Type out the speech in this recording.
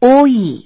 多い